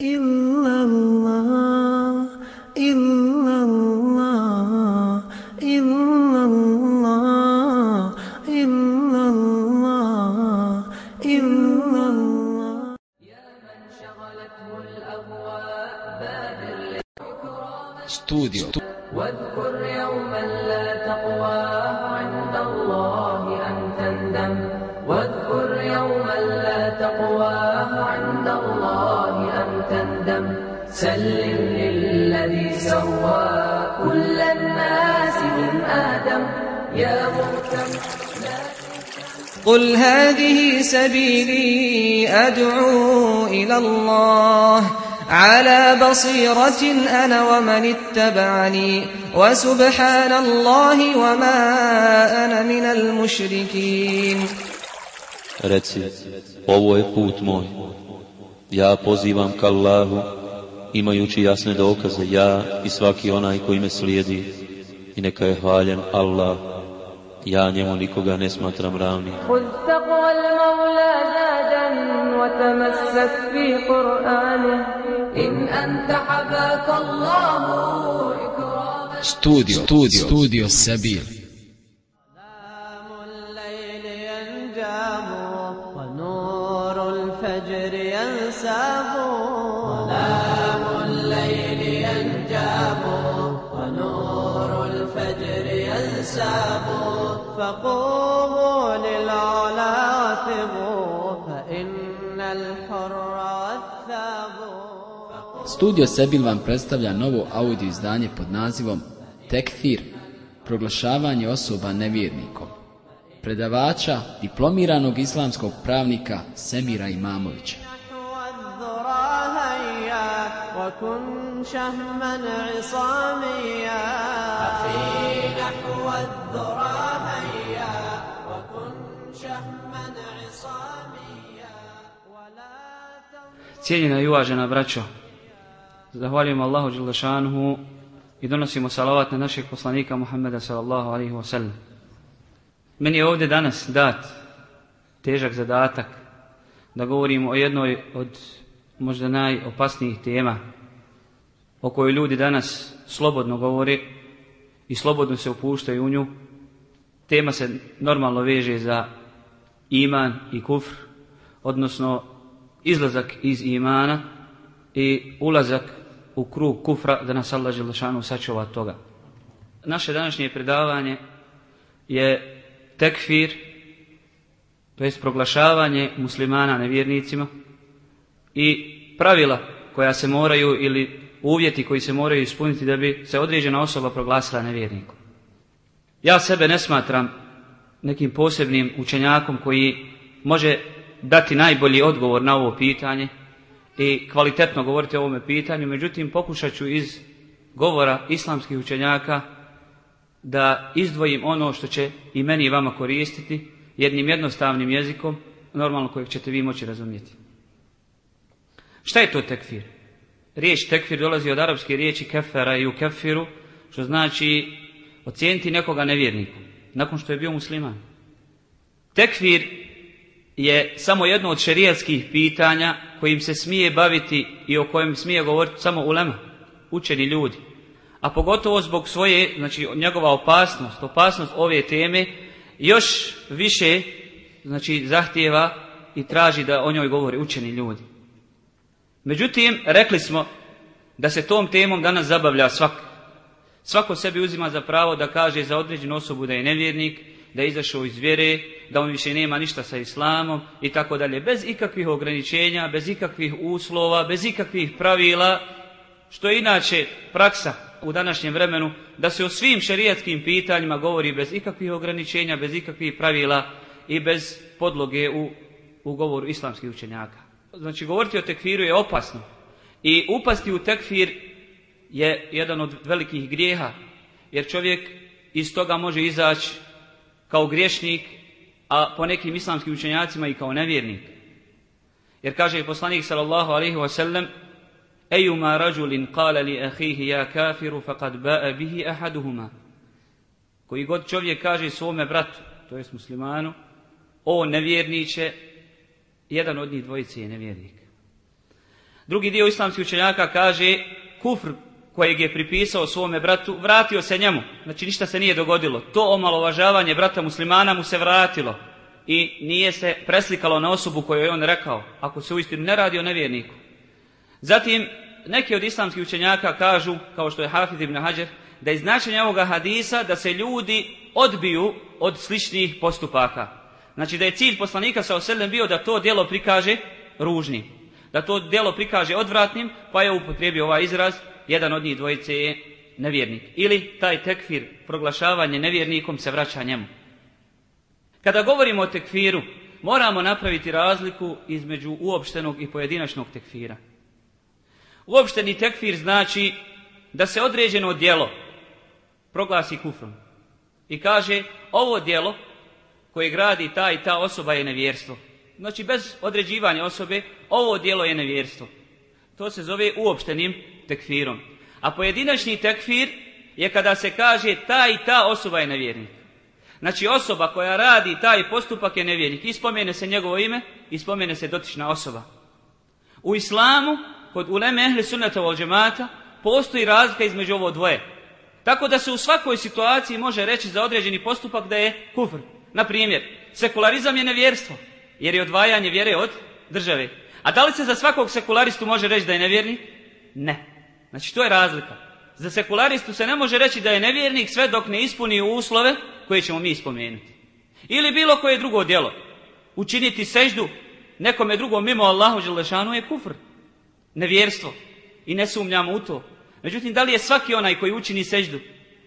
إلا الله إلا الله إلا الله إلا الله إلا الله Studio. واذكر يوما لا تقوى عند الله أن تندم واذكر سلم للذي سوى كل الناس من آدم. يا مهتم قل هذه سبيلي أدعو إلى الله. على بصيرة أنا ومن اتبعني. وسبحان الله وما أنا من المشركين. Reci, ovo je put moj. Ja pozivam ka Allahu, imajući jasne dokaze ja i svaki onaj koji me slijedi i neka je hvaljen Allah ja njemu nikoga ne smatram ravni studio studio studio sabil فقوموا للعلا واثبوا فإن الحر والثاب Studio Sebil vam predstavlja novo audio izdanje pod nazivom Tekfir, proglašavanje osoba nevjernikom. Predavača, diplomiranog islamskog pravnika Semira Imamovića. نحو الذرى هيا وكن شهما عصاميا Cijenjena i uvažena braćo, zahvaljujemo Allahu Đelešanuhu i donosimo salavat na našeg poslanika Muhammeda sallallahu alaihi wa sallam. Meni je ovdje danas dat težak zadatak da govorimo o jednoj od možda najopasnijih tema o kojoj ljudi danas slobodno govore i slobodno se upuštaju u nju. Tema se normalno veže za iman i kufr, odnosno izlazak iz imana i ulazak u krug kufra da nas Allah Želešanu sačuva od toga. Naše današnje predavanje je tekfir, to jest proglašavanje muslimana nevjernicima i pravila koja se moraju ili uvjeti koji se moraju ispuniti da bi se određena osoba proglasila nevjernikom. Ja sebe ne smatram nekim posebnim učenjakom koji može dati najbolji odgovor na ovo pitanje i kvalitetno govoriti o ovome pitanju, međutim pokušat ću iz govora islamskih učenjaka da izdvojim ono što će i meni i vama koristiti jednim jednostavnim jezikom, normalno kojeg ćete vi moći razumjeti. Šta je to tekfir? Riječ tekfir dolazi od arapske riječi kefera i u kefiru, što znači ocijeniti nekoga nevjernikom, nakon što je bio musliman. Tekfir je samo jedno od šerijatskih pitanja kojim se smije baviti i o kojem smije govoriti samo ulema, učeni ljudi. A pogotovo zbog svoje, znači njegova opasnost, opasnost ove teme, još više znači, zahtjeva i traži da o njoj govore učeni ljudi. Međutim, rekli smo da se tom temom danas zabavlja svak. Svako sebi uzima za pravo da kaže za određenu osobu da je nevjernik, da je izašao iz vjere, da on više nema ništa sa islamom i tako dalje. Bez ikakvih ograničenja, bez ikakvih uslova, bez ikakvih pravila, što je inače praksa u današnjem vremenu, da se o svim šerijatskim pitanjima govori bez ikakvih ograničenja, bez ikakvih pravila i bez podloge u, u govoru islamskih učenjaka. Znači, govoriti o tekfiru je opasno. I upasti u tekfir je jedan od velikih grijeha, jer čovjek iz toga može izaći kao griješnik, a po nekim islamskim učenjacima i kao nevjernik. Jer kaže poslanik sallallahu alaihi wa sallam, Ejuma rađulin kala li ahihi ja kafiru faqad ba'a bihi ahaduhuma. Koji god čovjek kaže svome bratu, to jest muslimanu, o nevjerniće, jedan od njih dvojice je nevjernik. Drugi dio islamskih učenjaka kaže kufr kojeg je pripisao svome bratu, vratio se njemu. Znači ništa se nije dogodilo. To omalovažavanje brata muslimana mu se vratilo. I nije se preslikalo na osobu koju je on rekao. Ako se uistinu ne radi o nevjerniku. Zatim, neki od islamskih učenjaka kažu, kao što je Hafiz ibn Hajar, da je značenje ovoga hadisa da se ljudi odbiju od sličnih postupaka. Znači da je cilj poslanika sa oselem bio da to djelo prikaže ružnim. Da to djelo prikaže odvratnim, pa je upotrijebio ovaj izraz, jedan od njih dvojice je nevjernik. Ili taj tekfir, proglašavanje nevjernikom, se vraća njemu. Kada govorimo o tekfiru, moramo napraviti razliku između uopštenog i pojedinačnog tekfira. Uopšteni tekfir znači da se određeno djelo proglasi kufrom i kaže ovo djelo koje gradi ta i ta osoba je nevjerstvo. Znači bez određivanja osobe ovo djelo je nevjerstvo. To se zove uopštenim tekfirom. A pojedinačni tekfir je kada se kaže ta i ta osoba je nevjernik. Znači osoba koja radi taj postupak je nevjernik. Ispomene se njegovo ime, ispomene se dotična osoba. U islamu, kod uleme ehli sunnata vol džemata, postoji razlika između ovo dvoje. Tako da se u svakoj situaciji može reći za određeni postupak da je kufr. Na primjer, sekularizam je nevjerstvo, jer je odvajanje vjere od države. A da li se za svakog sekularistu može reći da je nevjernik? Ne. Znači, to je razlika. Za sekularistu se ne može reći da je nevjernik sve dok ne ispuni uslove koje ćemo mi spomenuti. Ili bilo koje drugo djelo. Učiniti seždu nekome drugom mimo Allahu Đelešanu je kufr. Nevjerstvo. I ne sumnjamo u to. Međutim, da li je svaki onaj koji učini seždu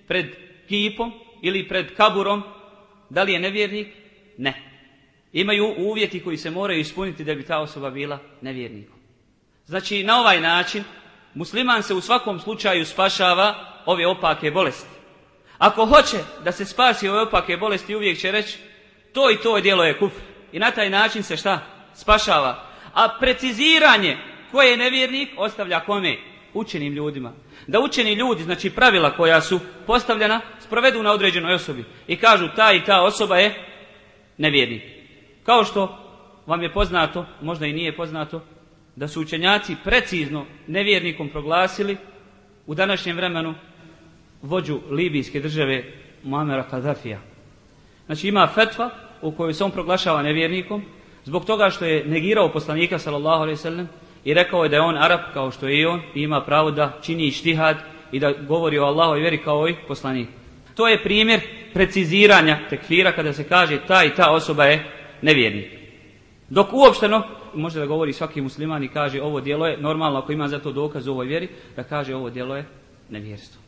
pred kipom ili pred kaburom, da li je nevjernik? Ne. Imaju uvjeti koji se moraju ispuniti da bi ta osoba bila nevjernikom. Znači, na ovaj način, musliman se u svakom slučaju spašava ove opake bolesti. Ako hoće da se spasi ove opake bolesti, uvijek će reći, to i to djelo je kufr. I na taj način se šta? Spašava. A preciziranje ko je nevjernik ostavlja kome? Učenim ljudima. Da učeni ljudi, znači pravila koja su postavljena, sprovedu na određenoj osobi. I kažu ta i ta osoba je nevjernik. Kao što vam je poznato, možda i nije poznato, da su učenjaci precizno nevjernikom proglasili u današnjem vremenu vođu libijske države Muamera Kadafija. Znači ima fetva u kojoj se on proglašava nevjernikom zbog toga što je negirao poslanika sallallahu alaihi sallam i rekao je da je on Arab kao što je i on i ima pravo da čini štihad i da govori o Allahu i veri kao i poslanik. To je primjer preciziranja tekfira kada se kaže ta i ta osoba je nevjernik. Dok uopšteno, može da govori svaki musliman i kaže ovo djelo je normalno ako ima za to dokaz u ovoj vjeri, da kaže ovo djelo je nevjerstvo.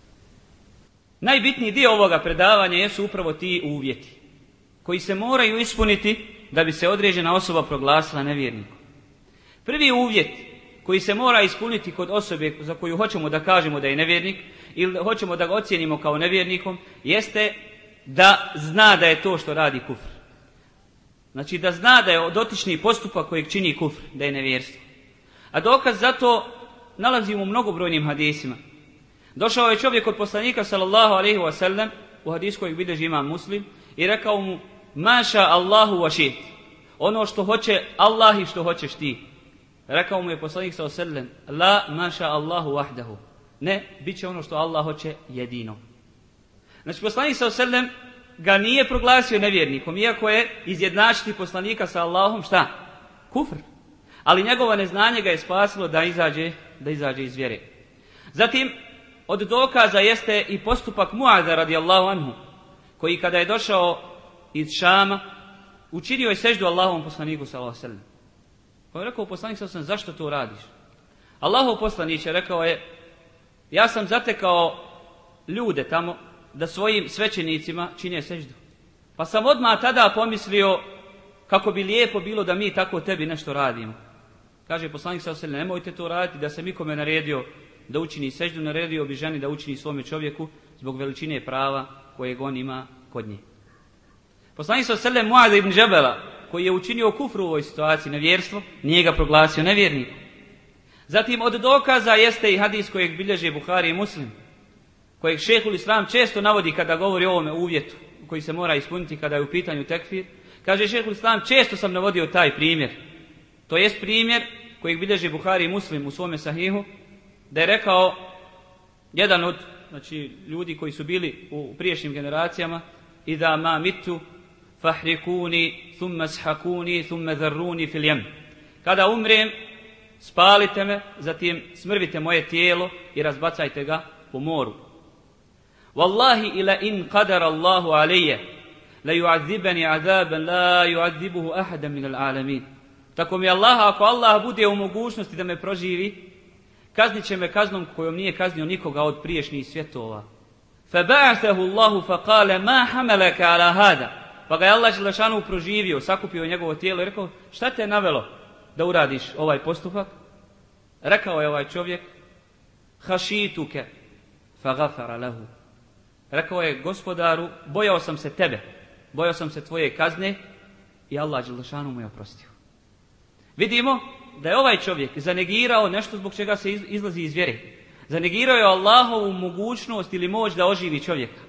Najbitniji dio ovoga predavanja jesu upravo ti uvjeti koji se moraju ispuniti da bi se određena osoba proglasila nevjernikom. Prvi uvjet koji se mora ispuniti kod osobe za koju hoćemo da kažemo da je nevjernik ili hoćemo da ga ocijenimo kao nevjernikom, jeste da zna da je to što radi kufr. Znači da zna da je dotični postupak kojeg čini kufr, da je nevjerstvo. A dokaz za to nalazimo u mnogobrojnim hadisima. Došao je čovjek od poslanika sallallahu alaihi wa sallam u hadis kojeg bilježi ima muslim i rekao mu Maša Allahu wa šit. Ono što hoće Allah i što hoćeš ti. Rekao mu je poslanik sallallahu alaihi wa sallam La maša Allahu wahdahu. Ne, bit će ono što Allah hoće jedino. Znači poslanik sallallahu alaihi wa sallam ga nije proglasio nevjernikom, iako je izjednačiti poslanika sa Allahom, šta? Kufr. Ali njegovo neznanje ga je spasilo da izađe, da izađe iz vjere. Zatim, od dokaza jeste i postupak Muaza radijallahu anhu, koji kada je došao iz Šama, učinio je seždu Allahovom poslaniku sallallahu alaihi sallam. Pa je rekao poslanik sallallahu alaihi zašto to radiš? Allahov poslanić je rekao je, ja sam zatekao ljude tamo da svojim svećenicima čine seždu. Pa sam odmah tada pomislio kako bi lijepo bilo da mi tako tebi nešto radimo. Kaže poslanik sa osele, nemojte to raditi da se mi kome naredio da učini seždu, naredio bi ženi da učini svome čovjeku zbog veličine prava kojeg on ima kod nje. Poslanik sa osele Muad ibn Džebela, koji je učinio kufru u ovoj situaciji, nevjerstvo, nije ga proglasio nevjernikom. Zatim od dokaza jeste i hadis kojeg bilježe Buhari i Muslim, kojeg šehul Islam često navodi kada govori o ovome uvjetu, koji se mora ispuniti kada je u pitanju tekfir. Kaže šehul Islam, često sam navodio taj primjer. To jest primjer kojeg bilježi Buhari i Muslim u svome sahihu, da je rekao jedan od znači, ljudi koji su bili u priješnjim generacijama, i da ma mitu fahrikuni, thumma shakuni, thumma zarruni fil jem. Kada umrem, spalite me, zatim smrvite moje tijelo i razbacajte ga po moru. Wallahi ila in qadara Allahu alejje, la yu'adzibani azaban la yu'adzibuhu ahadan min al-alamin. Tako mi Allah, ako Allah bude u mogućnosti da me proživi, kaznit će me kaznom kojom nije kaznio nikoga od priješnjih svjetova. فبعثه الله فقال ما حملك على هذا pa ga je Allah Želešanu proživio, sakupio njegovo tijelo i rekao, šta te je navelo da uradiš ovaj postupak? Rekao je ovaj čovjek, hašituke, fa gafara lahu. Rekao je, gospodaru, bojao sam se tebe, bojao sam se tvoje kazne i Allah Đelešanu mu je oprostio. Vidimo da je ovaj čovjek zanegirao nešto zbog čega se izlazi iz vjere. Zanegirao je Allahovu mogućnost ili moć da oživi čovjeka.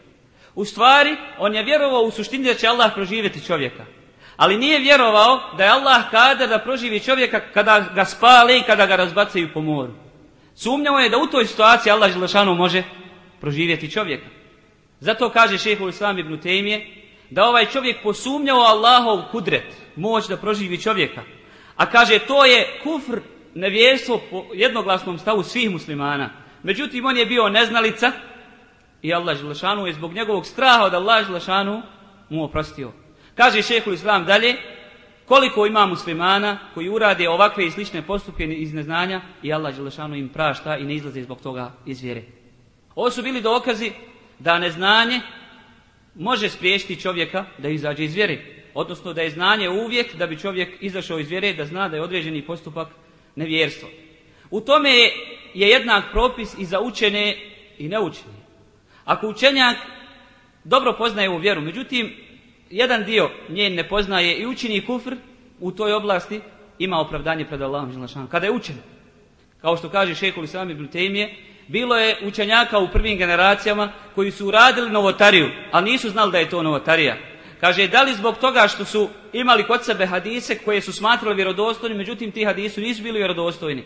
U stvari, on je vjerovao u suštini da će Allah proživjeti čovjeka. Ali nije vjerovao da je Allah kada da proživi čovjeka kada ga spale i kada ga razbacaju po moru. Sumnjao je da u toj situaciji Allah Želešanu može proživjeti čovjeka. Zato kaže šehol Islam ibn Temije da ovaj čovjek posumnjao Allahov kudret, moć da proživi čovjeka. A kaže to je kufr nevjerstvo po jednoglasnom stavu svih muslimana. Međutim, on je bio neznalica i Allah Želešanu je zbog njegovog straha od Allah Želešanu mu oprostio. Kaže šehhul Islam dalje, koliko ima muslimana koji urade ovakve i slične postupke iz neznanja i Allah Želešanu im prašta i ne izlaze zbog toga iz vjere. Ovo su bili dokazi da neznanje može spriješiti čovjeka da izađe iz vjere. Odnosno da je znanje uvijek da bi čovjek izašao iz vjere, da zna da je određeni postupak nevjerstvo. U tome je je jednak propis i za učene i neučene. Ako učenjak dobro poznaje ovu vjeru, međutim, jedan dio njen ne poznaje i učini kufr u toj oblasti, ima opravdanje pred Allahom Želešanom. Kada je učen, kao što kaže šehol Islam ibn Tejmije, bilo je učenjaka u prvim generacijama koji su uradili novotariju, ali nisu znali da je to novotarija. Kaže, da li zbog toga što su imali kod sebe hadise koje su smatrali vjerodostojni, međutim ti hadisu nisu bili vjerodostojni.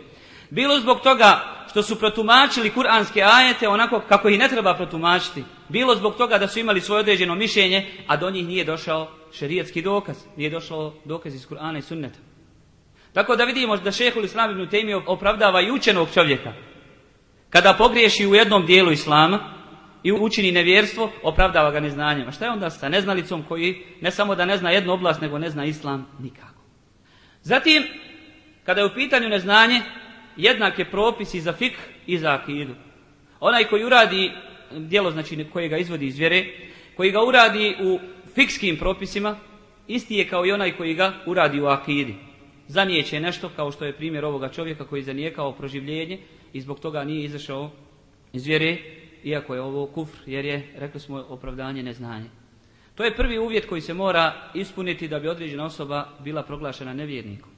Bilo zbog toga što su protumačili kuranske ajete onako kako ih ne treba protumačiti. Bilo zbog toga da su imali svoje određeno mišljenje, a do njih nije došao šerijetski dokaz. Nije došao dokaz iz Kur'ana i sunneta. Tako da vidimo da šehhul Islam ibn Taymi opravdava i učenog čovjeka. Kada pogriješi u jednom dijelu Islama i učini nevjerstvo, opravdava ga neznanjem. A šta je onda sa neznalicom koji ne samo da ne zna jednu oblast, nego ne zna Islam nikako. Zatim, kada je u pitanju neznanje, jednak je propis propisi za fik i za akidu. Onaj koji uradi dijelo, znači koje ga izvodi iz vjere, koji ga uradi u fikskim propisima, isti je kao i onaj koji ga uradi u akidi. Zanijeće nešto, kao što je primjer ovoga čovjeka koji je zanijekao proživljenje i zbog toga nije izašao iz vjere, iako je ovo kufr, jer je, rekli smo, opravdanje neznanje. To je prvi uvjet koji se mora ispuniti da bi određena osoba bila proglašena nevjernikom.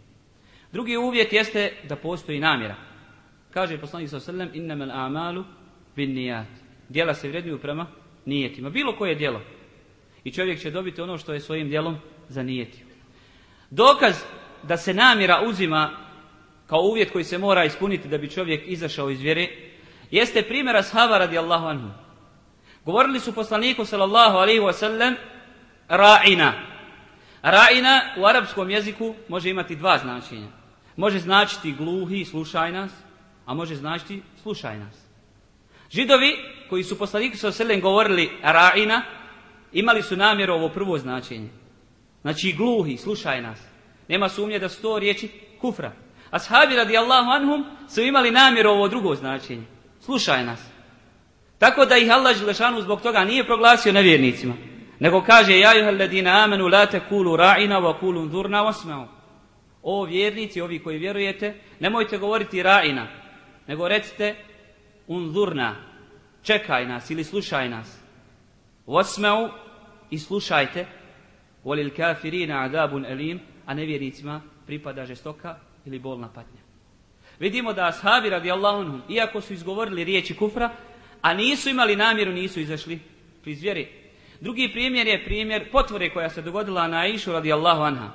Drugi uvjet jeste da postoji namjera. Kaže poslanik sa srlem, innamal a'malu bin nijat. Djela se vrednuju prema nijetima. Bilo koje djelo. I čovjek će dobiti ono što je svojim djelom zanijetio. Dokaz da se namjera uzima kao uvjet koji se mora ispuniti da bi čovjek izašao iz vjere, jeste primjer ashaba radijallahu anhu. Govorili su poslaniku sallallahu alaihi wa sallam ra'ina. Ra'ina u arapskom jeziku može imati dva značenja. Može značiti gluhi, slušaj nas, a može značiti slušaj nas. Židovi koji su poslaniku sallallahu alaihi selem govorili ra'ina, imali su namjeru ovo prvo značenje. Znači gluhi, slušaj nas. Nema sumnje da su to riječi kufra. Ashabi radijallahu anhum su imali namjeru ovo drugo značenje. Slušaj nas. Tako da ih Allah Želešanu zbog toga nije proglasio nevjernicima. Nego kaže, ja juhel ledina amenu la te kulu ra'ina wa kulu ndurna osmeo. O vjernici, ovi koji vjerujete, nemojte govoriti ra'ina, nego recite unzurna, čekaj nas ili slušaj nas. Wasma'u i slušajte, volil kafirina adabun elim, a nevjernicima pripada žestoka ili bolna patnja. Vidimo da ashabi radijallahu anhum, iako su izgovorili riječi kufra, a nisu imali namjeru, nisu izašli iz vjere. Drugi primjer je primjer potvore koja se dogodila na Aishu radijallahu anha.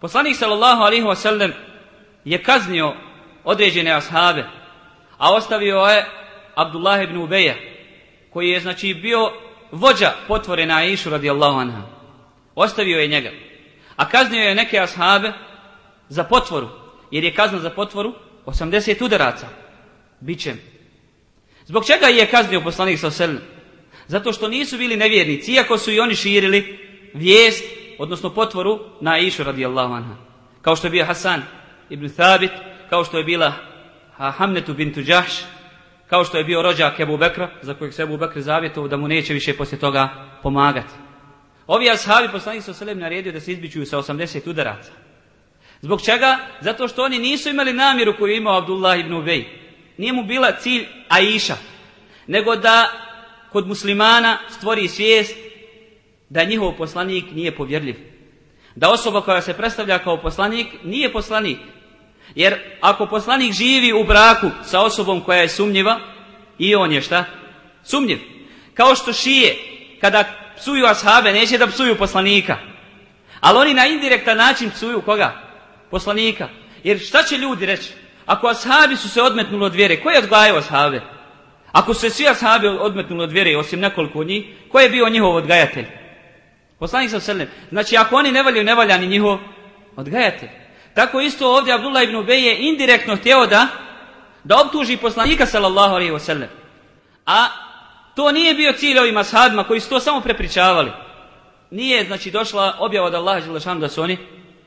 Poslanik sallallahu alaihi wasallam je kaznio određene ashabe, a ostavio je Abdullah ibn Ubeja, koji je znači bio vođa potvore na Aishu radijallahu anha. Ostavio je njega. A kaznio je neke ashabe za potvoru, jer je kazna za potvoru 80 udaraca. Bićem. Zbog čega je kaznio poslanik sa selem? Zato što nisu bili nevjernici, iako su i oni širili vijest, odnosno potvoru na Išu radijallahu anha. Kao što je bio Hasan ibn Thabit, kao što je bila Hamnetu bintu Đahš, kao što je bio rođak Ebu Bekra, za kojeg se Ebu Bekr zavjetovao da mu neće više poslije toga pomagati. Ovi ashabi poslanik sa selem naredio da se izbićuju sa 80 udaraca. Zbog čega? Zato što oni nisu imali namjeru koju je imao Abdullah ibn Ubej. Nije mu bila cilj Aisha, nego da kod muslimana stvori svijest da njihov poslanik nije povjerljiv. Da osoba koja se predstavlja kao poslanik nije poslanik. Jer ako poslanik živi u braku sa osobom koja je sumnjiva, i on je šta? Sumnjiv. Kao što šije, kada psuju ashabe, neće da psuju poslanika. Ali oni na indirektan način psuju koga? Poslanika. Jer šta će ljudi reći? Ako ashabi su se odmetnuli od vjere, ko je odgajao ashabe? Ako su se svi ashabi odmetnuli od vjere, osim nekoliko njih, ko je bio njihov odgajatelj? Poslanik sa selem. Znači, ako oni ne valjaju, ne valja ni njihov odgajatelj. Tako isto ovdje Abdullah ibn Ubej je indirektno htio da da optuži poslanika sallallahu alejhi ve sellem. A to nije bio cilj ovim ashabima koji su to samo prepričavali. Nije znači došla objava od Allaha dželle da su oni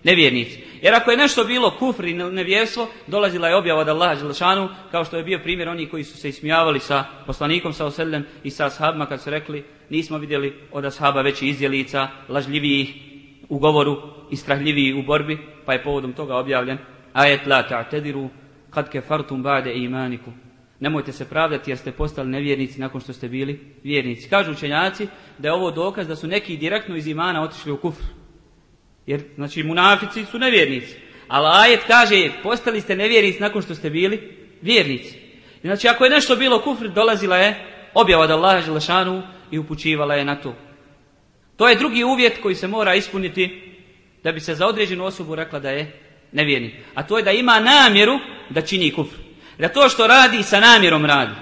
nevjernici. Jer ako je nešto bilo kufr i nevjerstvo, dolazila je objava od Allaha Đelešanu, kao što je bio primjer oni koji su se ismijavali sa poslanikom sa oseljem i sa ashabima kad su rekli nismo vidjeli od ashaba veći izdjelica, lažljivijih u govoru i strahljiviji u borbi, pa je povodom toga objavljen ajet la ta'tadiru kad kefartum ba'de imanikum. Nemojte se pravdati jer ste postali nevjernici nakon što ste bili vjernici. Kažu učenjaci da je ovo dokaz da su neki direktno iz imana otišli u kufr. Jer, znači, munafici su nevjernici. Ali ajet kaže, postali ste nevjernici nakon što ste bili vjernici. Znači, ako je nešto bilo kufr, dolazila je objava od Allaha Želešanu i upućivala je na to. To je drugi uvjet koji se mora ispuniti da bi se za određenu osobu rekla da je nevjernik. A to je da ima namjeru da čini kufr. Da to što radi sa namjerom radi.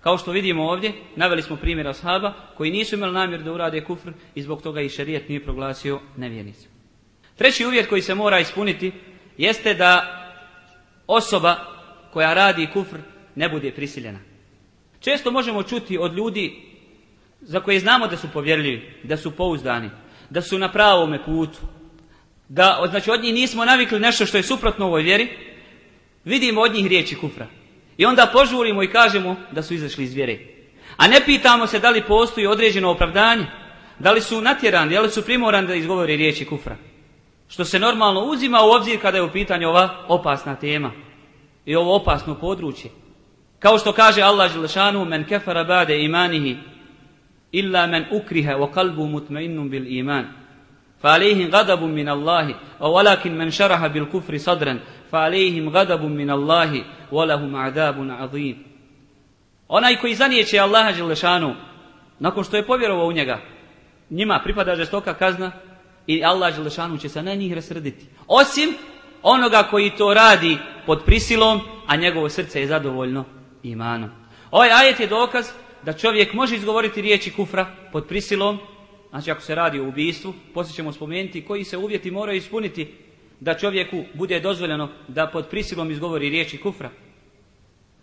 Kao što vidimo ovdje, naveli smo primjer ashaba koji nisu imali namjer da urade kufr i zbog toga i šarijet nije proglasio nevjernicom. Treći uvjet koji se mora ispuniti jeste da osoba koja radi kufr ne bude prisiljena. Često možemo čuti od ljudi za koje znamo da su povjerljivi, da su pouzdani, da su na pravome putu, da znači od njih nismo navikli nešto što je suprotno ovoj vjeri, vidimo od njih riječi kufra. I onda požurimo i kažemo da su izašli iz vjere. A ne pitamo se da li postoji određeno opravdanje, da li su natjerani, da li su primorani da izgovore riječi kufra Što se normalno uzima u obzir kada je u pitanju ova opasna tema i ovo opasno područje. Kao što kaže Allah Želešanu, men kefara bade imanihi illa men ukriha wa kalbu mutmainnum bil iman. فعليهم غضب من الله ولكن من شرح بالكفر صدرا فعليهم غضب من الله ولهم عذاب عظيم onaj koji zanijeće Allaha Želešanu nakon što je povjerovao u njega njima pripada žestoka kazna i Allah Želešanu će se na njih rasrditi. Osim onoga koji to radi pod prisilom a njegovo srce je zadovoljno imanom. Ovaj ajet je dokaz da čovjek može izgovoriti riječi kufra pod prisilom. Znači ako se radi o ubijstvu, poslije ćemo spomenuti koji se uvjeti moraju ispuniti da čovjeku bude dozvoljeno da pod prisilom izgovori riječi kufra.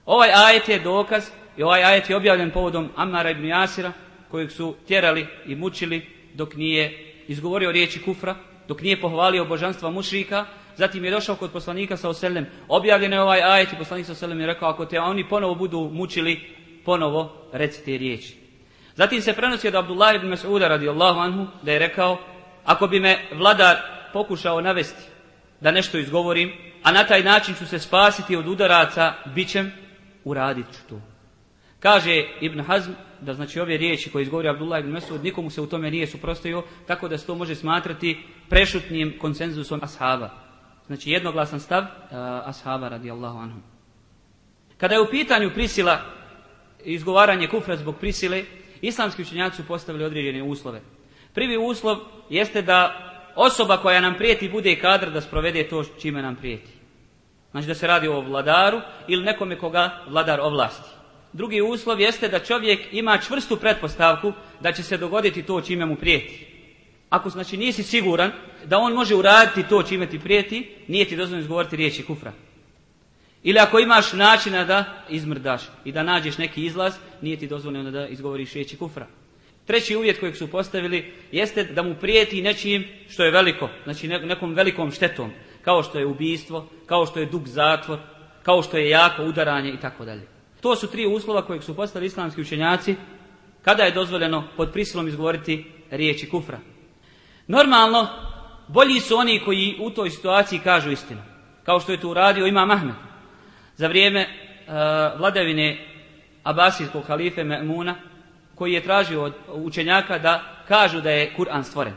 Ovaj ajet je dokaz i ovaj ajet je objavljen povodom Amara ibn Jasira kojeg su tjerali i mučili dok nije izgovorio riječi kufra, dok nije pohvalio božanstva mušrika, zatim je došao kod poslanika sa oselem, objavljen je ovaj ajet i poslanik sa oselem je rekao ako te oni ponovo budu mučili, ponovo recite riječi. Zatim se prenosi od Abdullah ibn Mas'uda radijallahu anhu da je rekao ako bi me vladar pokušao navesti da nešto izgovorim, a na taj način ću se spasiti od udaraca, bićem, uradit ću to. Kaže Ibn Hazm da znači ove riječi koje izgovori Abdullah ibn Mas'ud nikomu se u tome nije suprostavio, tako da se to može smatrati prešutnim konsenzusom ashaba. Znači jednoglasan stav uh, ashaba radijallahu anhu. Kada je u pitanju prisila izgovaranje kufra zbog prisile, islamski učenjaci su postavili određene uslove. Prvi uslov jeste da osoba koja nam prijeti bude kadar da sprovede to čime nam prijeti. Znači da se radi o vladaru ili nekome koga vladar ovlasti. Drugi uslov jeste da čovjek ima čvrstu pretpostavku da će se dogoditi to čime mu prijeti. Ako znači nisi siguran da on može uraditi to čime ti prijeti, nije ti dozvoljeno izgovoriti riječi kufra. Ili ako imaš načina da izmrdaš i da nađeš neki izlaz, nije ti dozvoljeno da izgovoriš riječi kufra. Treći uvjet kojeg su postavili jeste da mu prijeti nečim što je veliko, znači nekom velikom štetom, kao što je ubijstvo, kao što je dug zatvor, kao što je jako udaranje i tako dalje. To su tri uslova kojeg su postavili islamski učenjaci kada je dozvoljeno pod prisilom izgovoriti riječi kufra. Normalno, bolji su oni koji u toj situaciji kažu istinu, kao što je to uradio Imam Ahmed. Za vrijeme uh, vladavine Abasijskog halife Me'muna, koji je tražio od učenjaka da kažu da je Kur'an stvoren.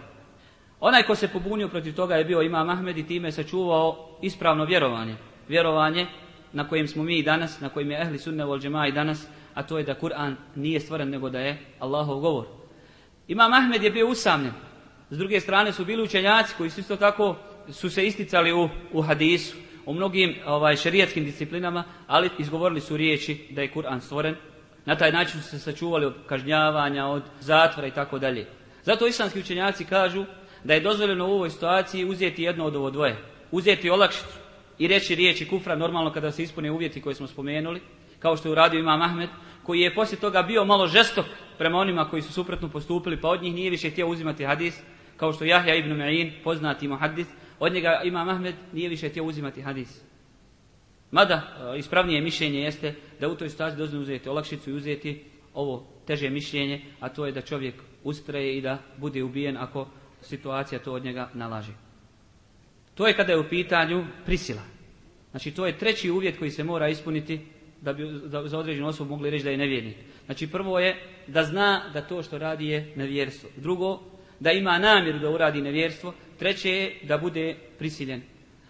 Onaj ko se pobunio protiv toga je bio Imam Ahmed i time sačuvao ispravno vjerovanje. Vjerovanje na kojem smo mi i danas, na kojem je Ehli Sunne vol i danas, a to je da Kur'an nije stvoren nego da je Allahov govor. Imam Ahmed je bio usamljen. S druge strane su bili učenjaci koji su isto tako su se isticali u, u hadisu, u mnogim ovaj, šerijatskim disciplinama, ali izgovorili su riječi da je Kur'an stvoren. Na taj način su se sačuvali od kažnjavanja, od zatvora i tako dalje. Zato islamski učenjaci kažu da je dozvoljeno u ovoj situaciji uzeti jedno od ovo dvoje. Uzeti olakšicu i reći riječi kufra normalno kada se ispune uvjeti koje smo spomenuli, kao što je uradio Imam Ahmed, koji je poslije toga bio malo žestok prema onima koji su suprotno postupili, pa od njih nije više htio uzimati hadis, kao što Jahja ibn Ma'in, poznati muhaddis, od njega Imam Ahmed nije više htio uzimati hadis. Mada e, ispravnije mišljenje jeste da u toj situaciji dozno uzeti olakšicu i uzeti ovo teže mišljenje, a to je da čovjek ustraje i da bude ubijen ako situacija to od njega nalaže. To je kada je u pitanju prisila. Znači to je treći uvjet koji se mora ispuniti da bi da za određenu osobu mogli reći da je nevjernik. Znači prvo je da zna da to što radi je nevjerstvo. Drugo, da ima namjeru da uradi nevjerstvo. Treće je da bude prisiljen.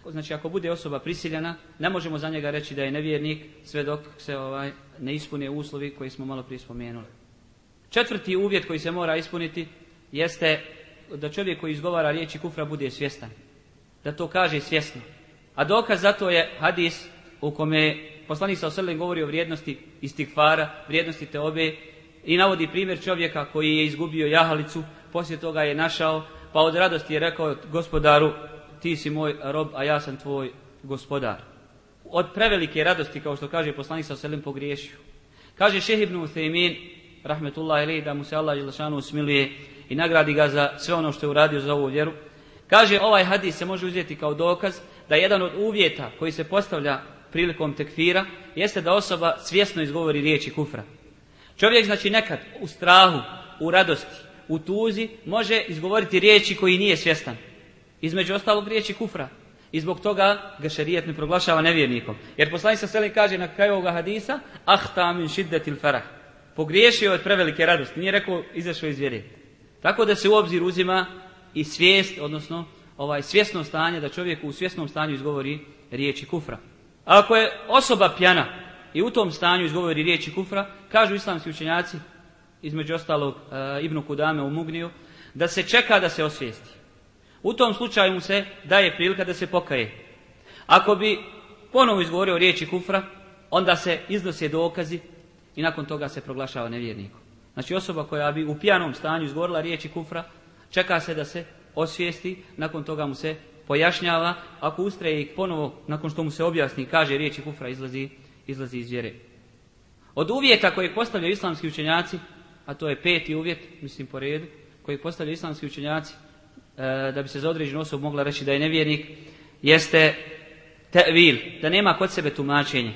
Znači ako bude osoba prisiljena, ne možemo za njega reći da je nevjernik sve dok se ovaj ne ispune uslovi koji smo malo prije spomenuli. Četvrti uvjet koji se mora ispuniti jeste da čovjek koji izgovara riječi kufra bude svjestan. Da to kaže svjesno. A dokaz za to je hadis u kome poslanik sa osallam govori o vrijednosti istikfara, vrijednosti te obe i navodi primjer čovjeka koji je izgubio jahalicu, poslije toga je našao, pa od radosti je rekao gospodaru, ti si moj rob, a ja sam tvoj gospodar. Od prevelike radosti, kao što kaže poslanik sa osallam, pogriješio. Kaže šeh ibn Uthaymin, rahmetullah ili da mu se Allah Jelšanu usmiluje i nagradi ga za sve ono što je uradio za ovu vjeru. Kaže, ovaj hadis se može uzeti kao dokaz da jedan od uvjeta koji se postavlja prilikom tekfira jeste da osoba svjesno izgovori riječi kufra. Čovjek znači nekad u strahu, u radosti, u tuzi može izgovoriti riječi koji nije svjestan. Između ostalog riječi kufra. I zbog toga ga šarijet ne proglašava nevjernikom. Jer poslanik selim kaže na kraju ovoga hadisa ahta min šiddetil farah. Pogriješio od prevelike radosti. Nije rekao izašao iz vjere. Tako da se u obzir uzima i svijest, odnosno ovaj svjesno stanje, da čovjek u svjesnom stanju izgovori riječi kufra. A ako je osoba pjana i u tom stanju izgovori riječi kufra, kažu islamski učenjaci, između ostalog e, Ibnu Kudame u Mugniju, da se čeka da se osvijesti. U tom slučaju mu se daje prilika da se pokaje. Ako bi ponovo izgovorio riječi kufra, onda se iznose dokazi i nakon toga se proglašava nevjernikom. Znači osoba koja bi u pijanom stanju izgovorila riječi kufra, čeka se da se osvijesti, nakon toga mu se pojašnjava, ako ustraje i ponovo, nakon što mu se objasni, kaže riječi kufra, izlazi, izlazi iz vjere. Od uvjeta koje postavljaju islamski učenjaci, a to je peti uvjet, mislim po redu, koji postavljaju islamski učenjaci, e, da bi se za određenu osobu mogla reći da je nevjernik, jeste tevil, da nema kod sebe tumačenje.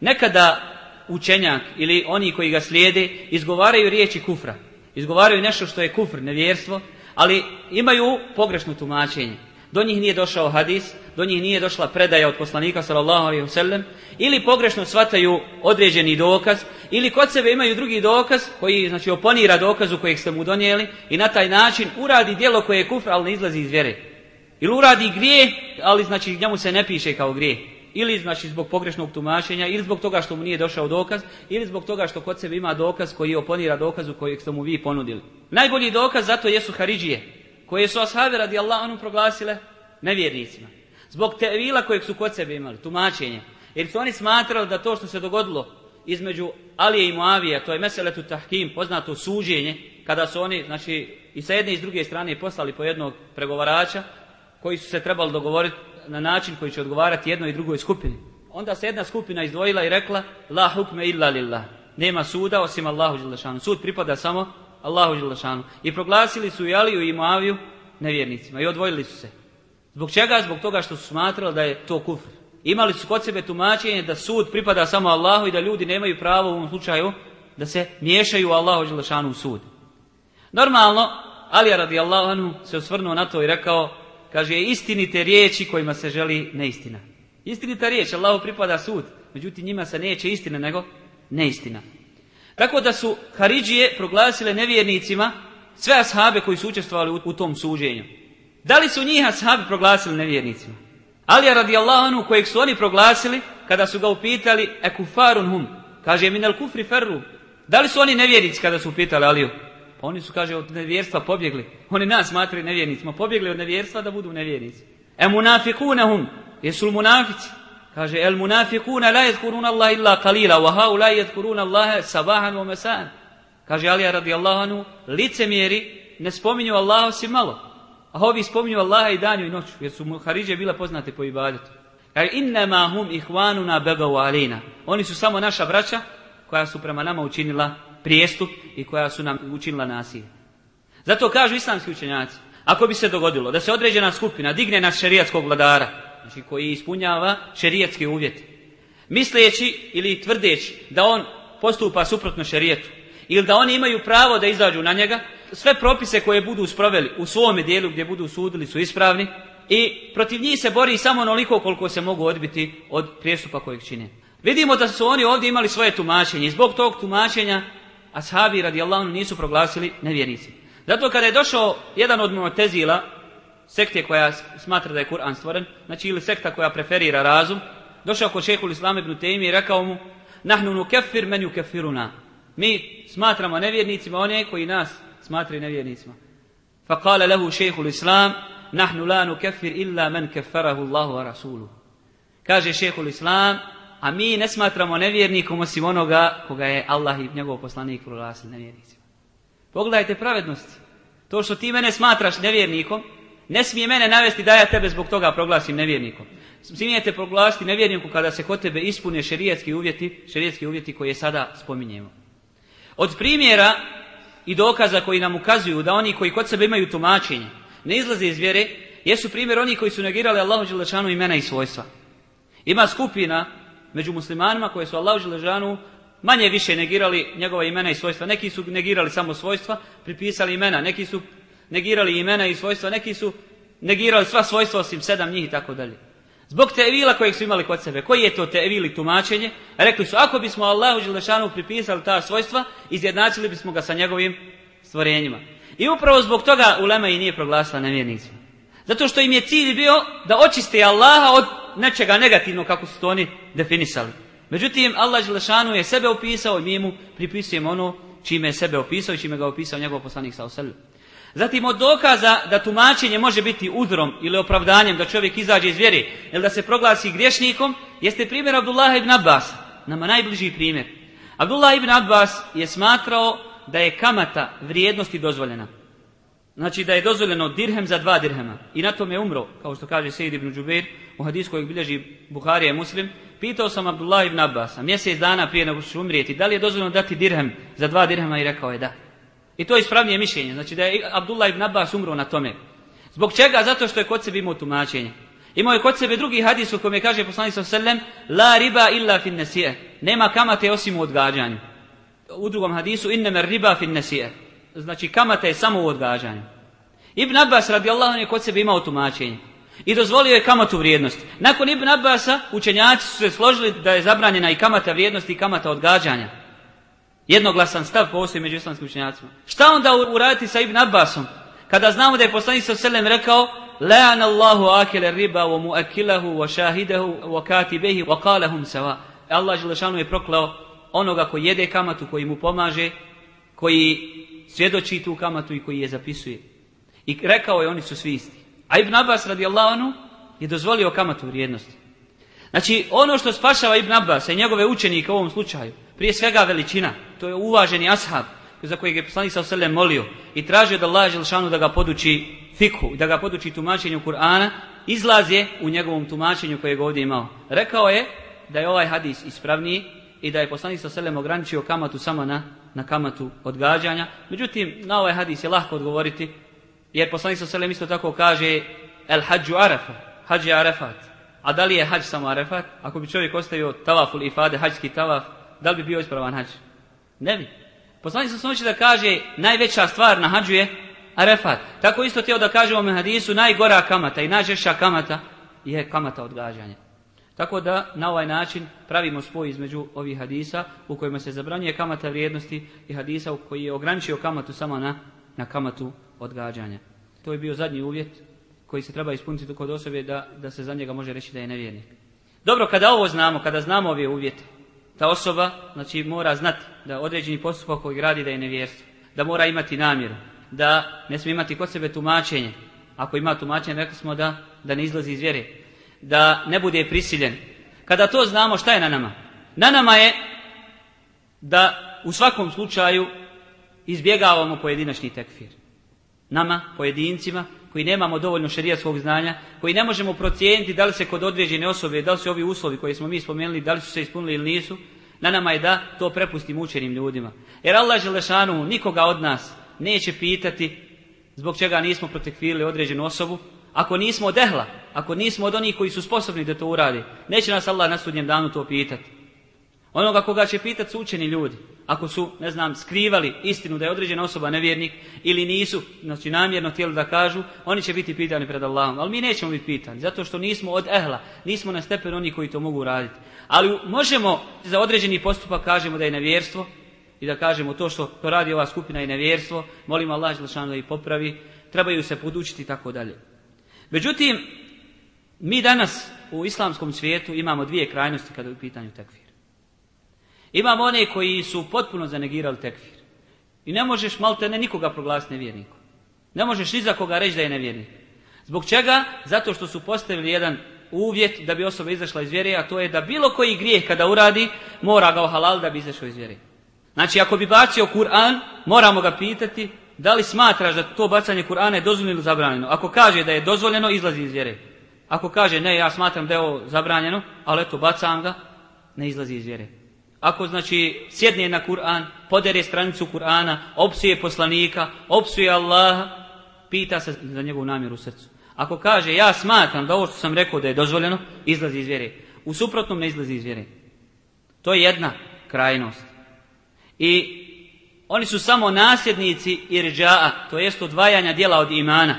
Nekada učenjak ili oni koji ga slijede izgovaraju riječi kufra. Izgovaraju nešto što je kufr, nevjerstvo, ali imaju pogrešno tumačenje. Do njih nije došao hadis, do njih nije došla predaja od poslanika sallallahu alejhi ve sellem ili pogrešno svataju određeni dokaz ili kod sebe imaju drugi dokaz koji znači oponira dokazu kojeg ste mu donijeli i na taj način uradi djelo koje je kufr, ali ne izlazi iz vjere. Ili uradi grije, ali znači njemu se ne piše kao grije ili znači zbog pogrešnog tumačenja, ili zbog toga što mu nije došao dokaz, ili zbog toga što kod sebe ima dokaz koji oponira dokazu kojeg ste mu vi ponudili. Najbolji dokaz zato jesu Haridžije, koje su ashabi radi anhu proglasile nevjernicima. Zbog tevila kojeg su kod sebe imali, tumačenje. Jer su oni smatrali da to što se dogodilo između Alije i Muavija, to je meseletu tahkim, poznato suđenje, kada su oni, znači, i sa jedne i s druge strane poslali po jednog pregovarača, koji su se trebali dogovoriti na način koji će odgovarati jednoj i drugoj skupini. Onda se jedna skupina izdvojila i rekla, la hukme illa lillah. Nema suda osim Allahu Đelešanu. Sud pripada samo Allahu Đelešanu. I proglasili su i Aliju i Muaviju nevjernicima i odvojili su se. Zbog čega? Zbog toga što su smatrali da je to kufr. Imali su kod sebe tumačenje da sud pripada samo Allahu i da ljudi nemaju pravo u ovom slučaju da se miješaju Allahu Đelešanu u sud. Normalno, Alija radijallahu anhu se osvrnuo na to i rekao, kaže, istinite riječi kojima se želi neistina. Istinita riječ, Allahu pripada sud, međutim njima se neće istina nego neistina. Tako da su Haridžije proglasile nevjernicima sve ashabe koji su učestvovali u, u tom suđenju. Da li su njih ashabi proglasili nevjernicima? Ali radijallahu anhu kojeg su oni proglasili kada su ga upitali ekufarun hum. Kaže minel kufri ferru. Da li su oni nevjernici kada su upitali Aliju? Pa oni su, kaže, od nevjerstva pobjegli. Oni nas smatraju nevjernicima. Pobjegli od nevjerstva da budu nevjernici. E munafikunahum. Jesu li munafici? Kaže, el munafikuna la jedkuruna Allah illa qalila, wa haula yadhkuruna Allah sabahan wa masaan. Kaže Alija radijallahu anhu, licemjeri ne spominju Allaha osim malo. A ovi spominju Allaha i danju i noću, jer su mu Haridže bile poznate po ibadetu. Kaže, innama hum ihvanuna begavu alina. Oni su samo naša braća koja su prema nama učinila prijestup i koja su nam učinila nasilje. Zato kažu islamski učenjaci, ako bi se dogodilo da se određena skupina digne na šerijatskog vladara, znači koji ispunjava šerijatski uvjet, misleći ili tvrdeći da on postupa suprotno šerijetu, ili da oni imaju pravo da izađu na njega, sve propise koje budu sproveli u svome dijelu gdje budu sudili su ispravni i protiv njih se bori samo onoliko koliko se mogu odbiti od prijestupa kojeg čine. Vidimo da su oni ovdje imali svoje tumačenje i zbog tog tumačenja ashabi radijallahu nisu proglasili nevjernici. Zato kada je došao jedan od mu'tezila, sekte koja smatra da je Kur'an stvoren, znači ili sekta koja preferira razum, došao kod šehhul Islam ibn Taymi i rekao mu, nahnu nukeffir men yukeffiruna. Mi smatramo nevjernicima one koji nas smatraju nevjernicima. Fa kale lehu šehhul Islam, nahnu la nukeffir illa men keffarahu Allahu wa rasuluhu. Kaže šehhul Islam, a mi ne smatramo nevjernikom osim onoga koga je Allah i njegov poslanik proglasili nevjernicima. Pogledajte pravednosti. To što ti mene smatraš nevjernikom, ne smije mene navesti da ja tebe zbog toga proglasim nevjernikom. Smijete proglasiti nevjernikom kada se kod tebe ispune šerijetski uvjeti, šerijetski uvjeti koje sada spominjemo. Od primjera i dokaza koji nam ukazuju da oni koji kod sebe imaju tumačenje, ne izlaze iz vjere, jesu primjer oni koji su negirali Allahu Đelešanu imena i svojstva. Ima skupina među muslimanima koje su Allahu Đelešanu manje više negirali njegova imena i svojstva. Neki su negirali samo svojstva, pripisali imena. Neki su negirali imena i svojstva. Neki su negirali sva svojstva osim sedam njih i tako dalje. Zbog tevila kojeg su imali kod sebe. Koji je to tevili tumačenje? Rekli su, ako bismo Allahu Želešanu pripisali ta svojstva, izjednačili bismo ga sa njegovim stvorenjima. I upravo zbog toga Ulema i nije proglasila nevjernicima. Zato što im je cilj bio da očiste Allaha od nečega negativno kako su to oni definisali. Međutim, Allah Želešanu je sebe opisao i mi mu pripisujemo ono čime je sebe opisao i čime ga opisao njegov poslanik sa oselu. Zatim od dokaza da tumačenje može biti udrom ili opravdanjem da čovjek izađe iz vjere ili da se proglasi griješnikom, jeste primjer Abdullah ibn Abbas, nama najbliži primjer. Abdullah ibn Abbas je smatrao da je kamata vrijednosti dozvoljena. Znači da je dozvoljeno dirhem za dva dirhema. I na tome je umro, kao što kaže Sejid ibn Đubeir, u hadis kojeg bilježi Buharija i Muslim. Pitao sam Abdullah ibn Abbas, a mjesec dana prije nego što umrijeti, da li je dozvoljeno dati dirhem za dva dirhema i rekao je da. I to je ispravnije mišljenje, znači da je Abdullah ibn Abbas umro na tome. Zbog čega? Zato što je kod sebe imao tumačenje. Imao je kod sebe drugi hadis u kome kaže poslanik sa sellem la riba illa fin nesije. Nema kamate osim u odgađanju. U drugom hadisu innemer riba fin nesije znači kamata je samo u odgađanju. Ibn Abbas radijallahu anhu je kod sebe imao tumačenje i dozvolio je kamatu vrijednosti. Nakon Ibn Abbasa učenjaci su se složili da je zabranjena i kamata vrijednosti i kamata odgađanja. Jednoglasan stav postoji među islamskim učenjacima. Šta onda uraditi sa Ibn Abbasom? Kada znamo da je poslanik sa selem rekao La'an Allahu akele riba wa muakilahu wa shahidahu wa katibehi wa kalahum sawa. E Allah Želešanu je proklao onoga koji jede kamatu, koji mu pomaže, koji svjedoči tu kamatu i koji je zapisuje. I rekao je oni su svi isti. A Ibn Abbas radijallahu anhu je dozvolio kamatu vrijednosti. Znači, ono što spašava Ibn Abbas i njegove učenike u ovom slučaju, prije svega veličina, to je uvaženi ashab, za kojeg je poslanik sa oselem molio i tražio da Allah Želšanu da ga poduči fikhu, da ga poduči tumačenju Kur'ana, izlaz je u njegovom tumačenju koje je ovdje imao. Rekao je da je ovaj hadis ispravniji i da je poslanik sa oselem ograničio kamatu samo na, na kamatu odgađanja. Međutim, na ovaj hadis je lahko odgovoriti, jer poslanik sa selem isto tako kaže el hađu arefa, hađ je arefat. A da li je hađ samo arefat? Ako bi čovjek ostavio tavaful ifade, hađski tavaf, da li bi bio ispravan hađ? Ne bi. Poslanik sa da kaže najveća stvar na hađu je arefat. Tako isto tijelo da kaže u hadisu najgora kamata i najžešća kamata je kamata odgađanja. Tako da na ovaj način pravimo spoj između ovih hadisa u kojima se zabranjuje kamata vrijednosti i hadisa u koji je ograničio kamatu samo na, na kamatu odgađanja. To je bio zadnji uvjet koji se treba ispuniti kod osobe da, da se za njega može reći da je nevjernik. Dobro, kada ovo znamo, kada znamo ove uvjete, ta osoba znači, mora znati da određeni postupak koji radi da je nevjerstvo, da mora imati namjeru, da ne smije imati kod sebe tumačenje. Ako ima tumačenje, rekli smo da, da ne izlazi iz vjere, da ne bude prisiljen. Kada to znamo, šta je na nama? Na nama je da u svakom slučaju izbjegavamo pojedinačni tekfir. Nama, pojedincima, koji nemamo dovoljno šerijatskog znanja, koji ne možemo procijeniti da li se kod određene osobe, da li su ovi uslovi koje smo mi spomenuli, da li su se ispunili ili nisu, na nama je da to prepustimo učenim ljudima. Jer Allah Želešanu nikoga od nas neće pitati zbog čega nismo protekvirili određenu osobu, ako nismo od ehla, ako nismo od onih koji su sposobni da to uradi, neće nas Allah na sudnjem danu to pitati. Onoga koga će pitati su učeni ljudi. Ako su, ne znam, skrivali istinu da je određena osoba nevjernik ili nisu, znači namjerno htjeli da kažu, oni će biti pitani pred Allahom. Ali mi nećemo biti pitani, zato što nismo od ehla, nismo na stepen oni koji to mogu raditi. Ali možemo za određeni postupak kažemo da je nevjerstvo i da kažemo to što to radi ova skupina je nevjerstvo, molimo Allah da ih popravi, trebaju se podučiti i tako dalje. Međutim, mi danas u islamskom svijetu imamo dvije krajnosti kada je u pitanju tekfir. Imamo one koji su potpuno zanegirali tekfir. I ne možeš malte ne nikoga proglasiti nevjernikom. Ne možeš ni za koga reći da je nevjernik. Zbog čega? Zato što su postavili jedan uvjet da bi osoba izašla iz vjere, a to je da bilo koji grijeh kada uradi, mora ga ohalal da bi izašao iz vjere. Znači, ako bi bacio Kur'an, moramo ga pitati da li smatraš da to bacanje Kur'ana je dozvoljeno ili zabranjeno. Ako kaže da je dozvoljeno, izlazi iz vjere. Ako kaže ne, ja smatram da je ovo zabranjeno, ali eto, bacam ga, ne izlazi iz vjere. Ako znači sjedne na Kur'an, podere stranicu Kur'ana, opsuje poslanika, opsuje Allaha, pita se za njegovu namjeru u srcu. Ako kaže ja smatram da ovo što sam rekao da je dozvoljeno, izlazi iz vjere. U suprotnom ne izlazi iz vjere. To je jedna krajnost. I oni su samo nasljednici irđa'a, to jest odvajanja dijela od imana.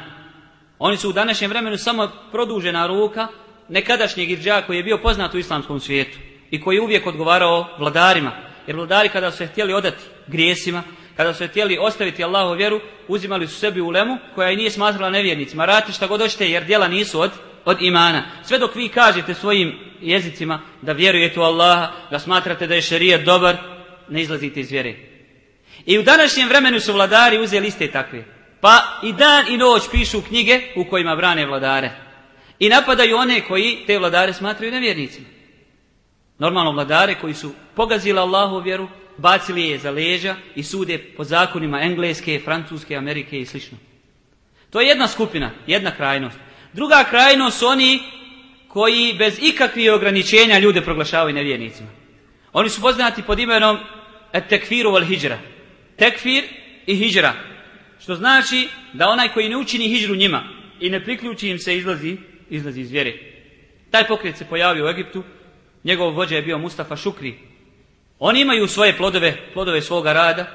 Oni su u današnjem vremenu samo produžena ruka nekadašnjeg irđa'a koji je bio poznat u islamskom svijetu i koji je uvijek odgovarao vladarima. Jer vladari kada su se htjeli odati grijesima, kada su se htjeli ostaviti Allahu vjeru, uzimali su sebi ulemu koja i nije smatrala nevjernicima. Radite šta god hoćete jer djela nisu od, od imana. Sve dok vi kažete svojim jezicima da vjerujete u Allaha, da smatrate da je šerijat dobar, ne izlazite iz vjere. I u današnjem vremenu su vladari uzeli iste takve. Pa i dan i noć pišu knjige u kojima brane vladare. I napadaju one koji te vladare smatraju nevjernicima. Normalno vladare koji su pogazili Allahu vjeru, bacili je za leđa i sude po zakonima Engleske, Francuske, Amerike i sl. To je jedna skupina, jedna krajnost. Druga krajnost su oni koji bez ikakvih ograničenja ljude proglašavaju nevjernicima. Oni su poznati pod imenom et tekfiru val hijra. Tekfir i hijra. Što znači da onaj koji ne učini hijru njima i ne priključi im se izlazi, izlazi iz vjere. Taj pokret se pojavio u Egiptu njegov vođa je bio Mustafa Šukri. Oni imaju svoje plodove, plodove svoga rada.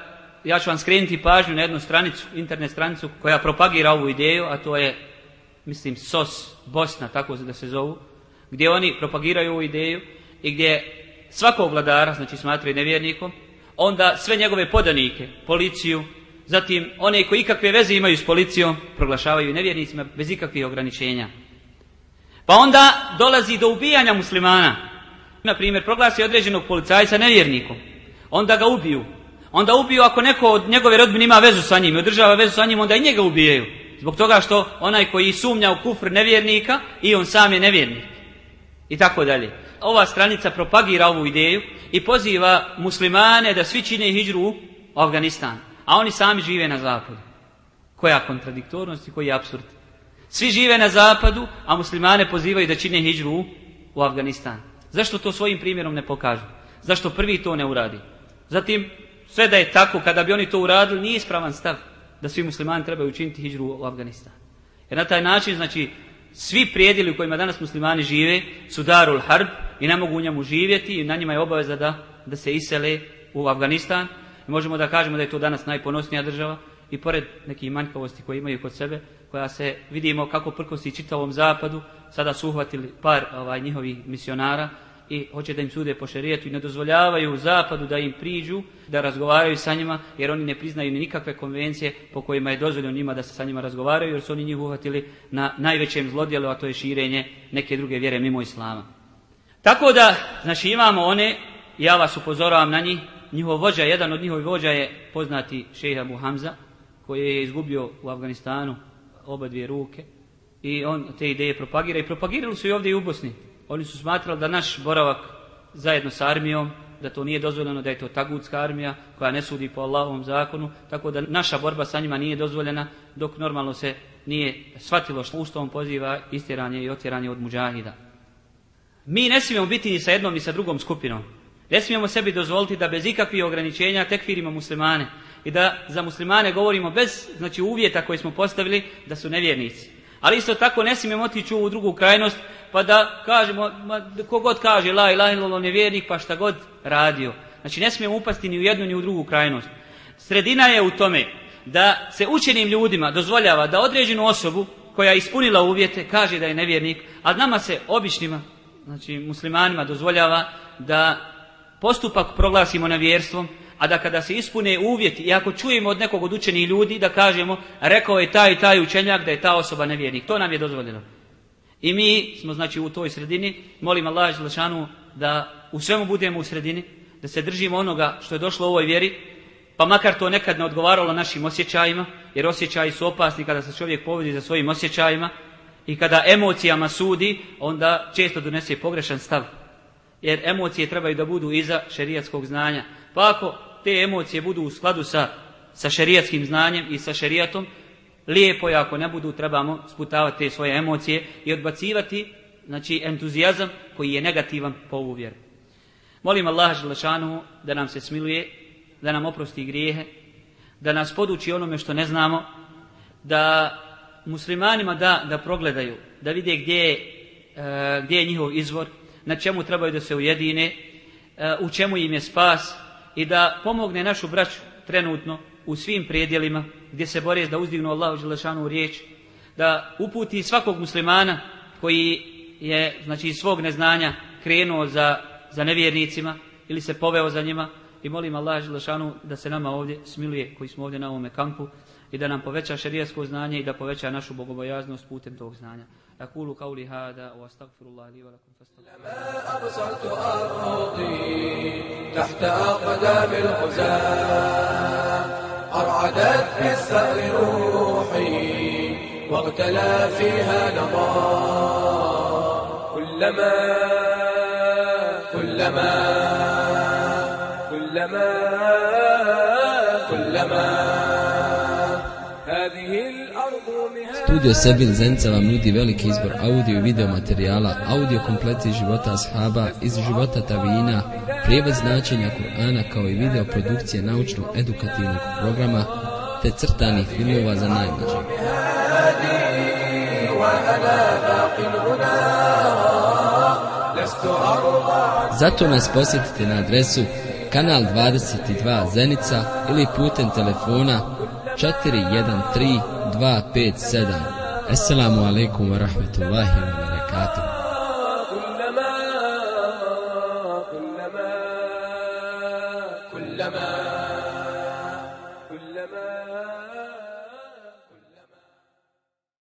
Ja ću vam skrenuti pažnju na jednu stranicu, internet stranicu koja propagira ovu ideju, a to je, mislim, SOS Bosna, tako da se zovu, gdje oni propagiraju ovu ideju i gdje svakog vladara, znači smatraju nevjernikom, onda sve njegove podanike, policiju, zatim one koji ikakve veze imaju s policijom, proglašavaju nevjernicima bez ikakvih ograničenja. Pa onda dolazi do ubijanja muslimana, na primjer, proglasi određenog policajca nevjernikom, onda ga ubiju. Onda ubiju ako neko od njegove rodbine ima vezu sa njim, i održava vezu sa njim, onda i njega ubijaju. Zbog toga što onaj koji sumnja u kufr nevjernika i on sam je nevjernik. I tako dalje. Ova stranica propagira ovu ideju i poziva muslimane da svi čine hijđru u Afganistan. A oni sami žive na zapadu. Koja kontradiktornost i koji absurd. Svi žive na zapadu, a muslimane pozivaju da čine hijđru u, u Afganistan. Zašto to svojim primjerom ne pokažu? Zašto prvi to ne uradi? Zatim, sve da je tako, kada bi oni to uradili, nije ispravan stav da svi muslimani trebaju učiniti hijđru u Afganistan. Jer na taj način, znači, svi prijedili u kojima danas muslimani žive su darul harb i ne mogu u njemu živjeti i na njima je obaveza da, da se isele u Afganistan. I možemo da kažemo da je to danas najponosnija država i pored nekih manjkavosti koje imaju kod sebe, koja se vidimo kako prkosi čitavom zapadu, sada su uhvatili par ovaj, njihovih misionara i hoće da im sude po šerijetu i ne dozvoljavaju zapadu da im priđu, da razgovaraju sa njima, jer oni ne priznaju ni nikakve konvencije po kojima je dozvoljeno njima da se sa njima razgovaraju, jer su oni njih uhvatili na najvećem zlodjelu, a to je širenje neke druge vjere mimo islama. Tako da, znači imamo one, ja vas upozoravam na njih, njihov vođa, jedan od njihovih vođa je poznati šeha Abu Hamza, koji je izgubio u Afganistanu oba dvije ruke i on te ideje propagira i propagirali su i ovdje i u Bosni. Oni su smatrali da naš boravak zajedno sa armijom, da to nije dozvoljeno, da je to tagutska armija koja ne sudi po Allahovom zakonu, tako da naša borba sa njima nije dozvoljena, dok normalno se nije shvatilo što ustavom poziva istjeranje i otjeranje od muđahida. Mi ne smijemo biti ni sa jednom ni sa drugom skupinom. Ne smijemo sebi dozvoliti da bez ikakvih ograničenja tekfirimo muslimane i da za muslimane govorimo bez znači, uvjeta koje smo postavili da su nevjernici. Ali isto tako ne smijemo otići u drugu krajnost pa da kažemo, ma, kogod kaže la ilaha illallah nevjernik pa šta god radio. Znači ne smijemo upasti ni u jednu ni u drugu krajnost. Sredina je u tome da se učenim ljudima dozvoljava da određenu osobu koja je ispunila uvjete kaže da je nevjernik, a nama se običnima, znači muslimanima dozvoljava da postupak proglasimo nevjerstvom, a da kada se ispune uvjeti i ako čujemo od nekog od učenih ljudi da kažemo rekao je taj i taj učenjak da je ta osoba nevjernik. To nam je dozvoljeno. I mi smo znači u toj sredini, molim Allah Želešanu da u svemu budemo u sredini, da se držimo onoga što je došlo u ovoj vjeri, pa makar to nekad ne odgovaralo našim osjećajima, jer osjećaji su opasni kada se čovjek povedi za svojim osjećajima i kada emocijama sudi, onda često donese pogrešan stav. Jer emocije trebaju da budu iza šerijatskog znanja. Pa ako te emocije budu u skladu sa, sa šerijatskim znanjem i sa šerijatom, lijepo je ako ne budu, trebamo sputavati te svoje emocije i odbacivati znači, entuzijazam koji je negativan po ovu vjeru. Molim Allaha Želešanu da nam se smiluje, da nam oprosti grijehe, da nas poduči onome što ne znamo, da muslimanima da, da progledaju, da vide gdje je, e, gdje je njihov izvor, na čemu trebaju da se ujedine, e, u čemu im je spas i da pomogne našu braću trenutno u svim predjelima gdje se bore da uzdignu Allahu Đelešanu riječ, da uputi svakog muslimana koji je znači, iz svog neznanja krenuo za, za nevjernicima ili se poveo za njima i molim Allah Đelešanu da se nama ovdje smiluje koji smo ovdje na ovome kampu i da nam poveća šerijasko znanje i da poveća našu bogobojaznost putem tog znanja. أقول قولي هذا وأستغفر الله لي ولكم فاستغفروا ما أبصرت أرضي تحت أقدام الغزاة. أرعدت بالثأر روحي واغتلى فيها كلما كلما كلما كلما Studio Sebil Zenca vam nudi veliki izbor audio i video materijala, audio kompleti života ashaba iz života Tavina, prijevod značenja Kur'ana kao i video produkcije naučno-edukativnog programa te crtanih filmova za najmlađe. Zato nas posjetite na adresu Kanal 22 Zenica ili putem telefona 413 257. Assalamu alaikum wa rahmatullahi wa barakatuh.